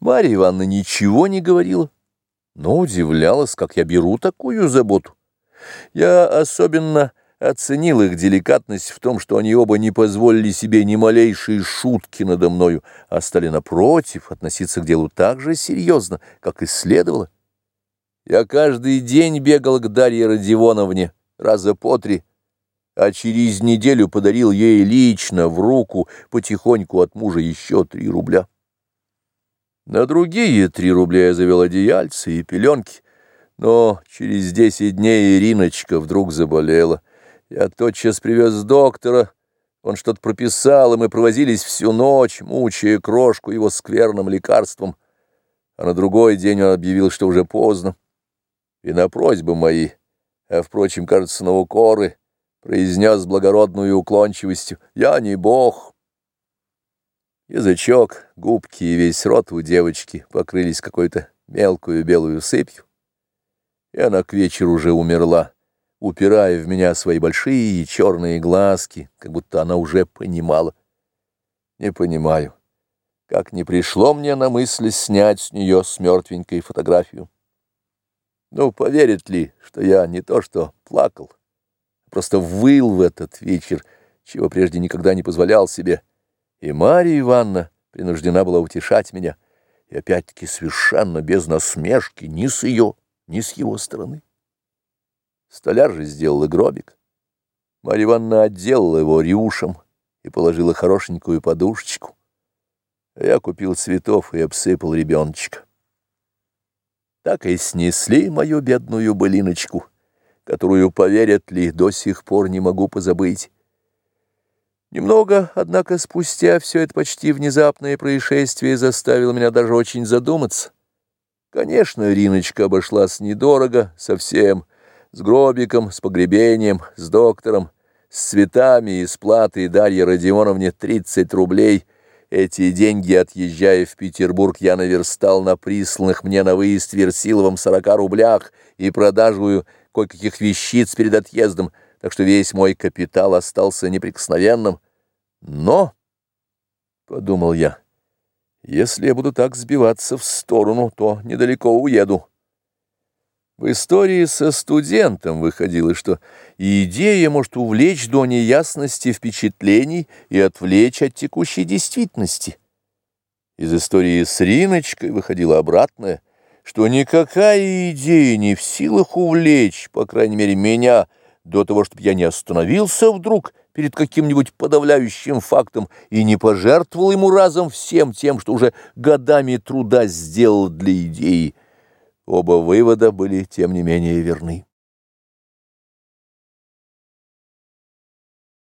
Марья Ивановна ничего не говорила, но удивлялась, как я беру такую заботу. Я особенно оценил их деликатность в том, что они оба не позволили себе ни малейшей шутки надо мною, а стали, напротив, относиться к делу так же серьезно, как и следовало. Я каждый день бегал к Дарье Родионовне раза по три, а через неделю подарил ей лично в руку потихоньку от мужа еще три рубля. На другие три рубля я завел одеяльцы и пеленки, но через десять дней Ириночка вдруг заболела. Я тотчас привез доктора, он что-то прописал, и мы провозились всю ночь, мучая крошку его скверным лекарством. А на другой день он объявил, что уже поздно. И на просьбы мои, а, впрочем, кажется, на укоры, произнес с благородной уклончивостью, «Я не бог». Язычок, губки и весь рот у девочки покрылись какой-то мелкую белую сыпью, и она к вечеру уже умерла, упирая в меня свои большие черные глазки, как будто она уже понимала. Не понимаю, как не пришло мне на мысль снять с нее с мертвенькой фотографию. Ну, поверит ли, что я не то что плакал, а просто выл в этот вечер, чего прежде никогда не позволял себе, — и Марья Ивановна принуждена была утешать меня, и опять-таки совершенно без насмешки ни с ее, ни с его стороны. Столяр же сделал гробик. Марья Ивановна отделала его рюшем и положила хорошенькую подушечку. Я купил цветов и обсыпал ребеночка. Так и снесли мою бедную былиночку, которую, поверят ли, до сих пор не могу позабыть. Немного, однако, спустя все это почти внезапное происшествие заставило меня даже очень задуматься. Конечно, Риночка обошлась недорого, совсем, с гробиком, с погребением, с доктором, с цветами и с платой Дарье Родионовне 30 рублей. Эти деньги, отъезжая в Петербург, я наверстал на присланных мне на выезд Версиловым 40 рублях и продажу кое-каких вещиц перед отъездом, так что весь мой капитал остался неприкосновенным. Но, — подумал я, — если я буду так сбиваться в сторону, то недалеко уеду. В истории со студентом выходило, что идея может увлечь до неясности впечатлений и отвлечь от текущей действительности. Из истории с Риночкой выходило обратное, что никакая идея не в силах увлечь, по крайней мере, меня, до того, чтобы я не остановился вдруг перед каким-нибудь подавляющим фактом и не пожертвовал ему разом всем тем, что уже годами труда сделал для идеи. Оба вывода были, тем не менее, верны.